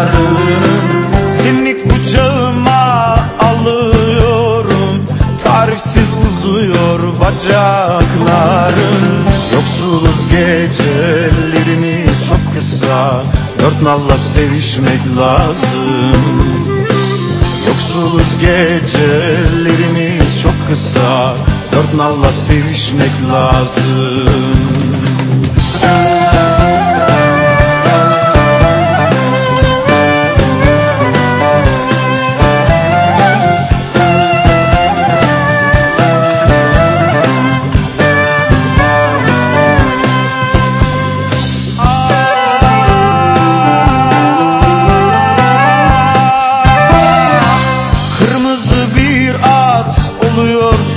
Saçların Seni kucağıma alıyorum. Tarifsiz uzuyor bacakların Yoksuluz gecelerimiz çok kısa Dört nalla sevişmek lazım. Yoksuluz gecelerimiz çok kısa Dört nalla sevişmek lazım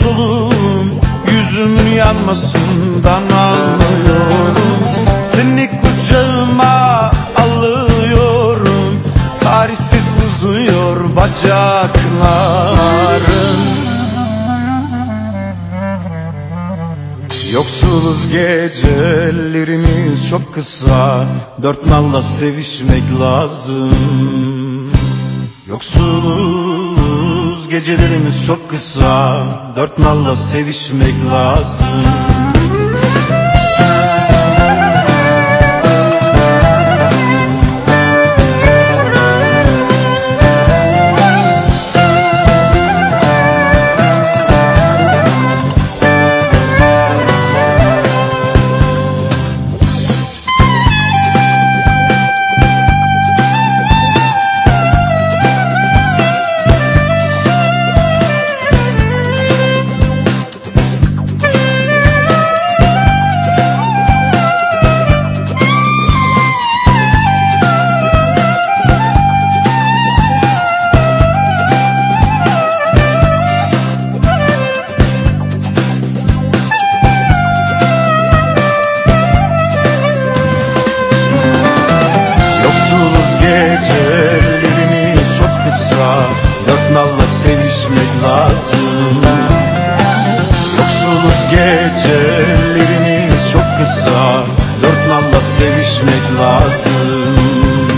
solum Yüzümün yanmasından anlıyorum. Seni kucağıma alıyorum Tarihsiz uzuyor bacakların Yoksuluz gecelerimiz çok kısa Dört nalla sevişmek lazım. Yoksuluz gecelerimiz çok kısa. Dört nalla sevişmek lazım gecelerimiz çok kısa Dört nalla sevişmek lazım. Yoksuluz gecelerimiz çok kısa Dört nalla sevişmek lazım